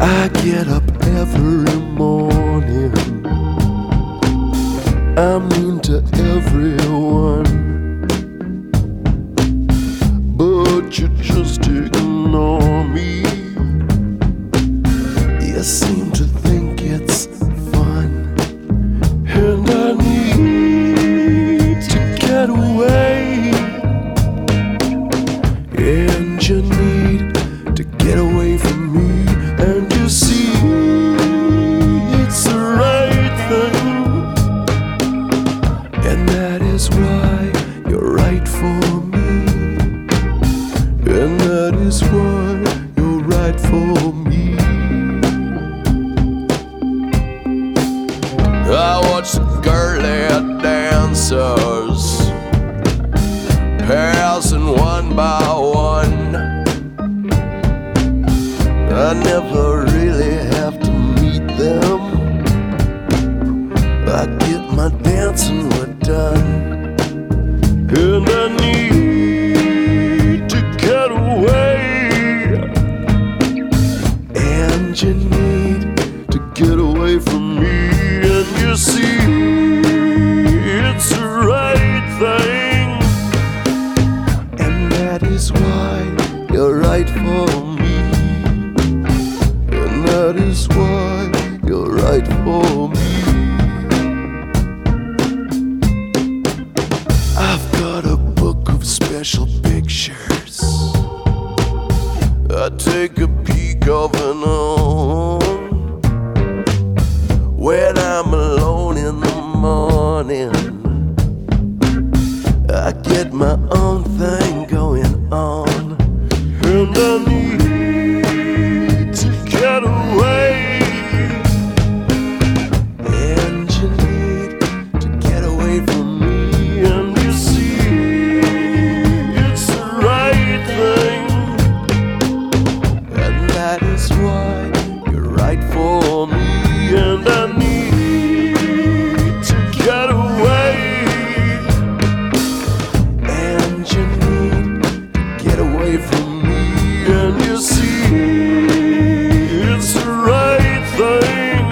I get up every morning. I mean to everyone. But you just ignore me. You seem is why you're right for me. And that is why you're right for me. I watch the girly dancers passing one by one. I never that is why you're right for me. Special pictures. I take a peek of and on when I'm alone in the morning. I get my own thing going on, and I need that is why you're right for me, and I need to get away. And you need to get away from me, and you see, it's the right thing.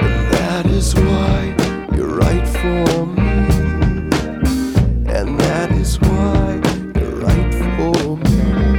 And that is why you're right for me. And that is why you're right for me.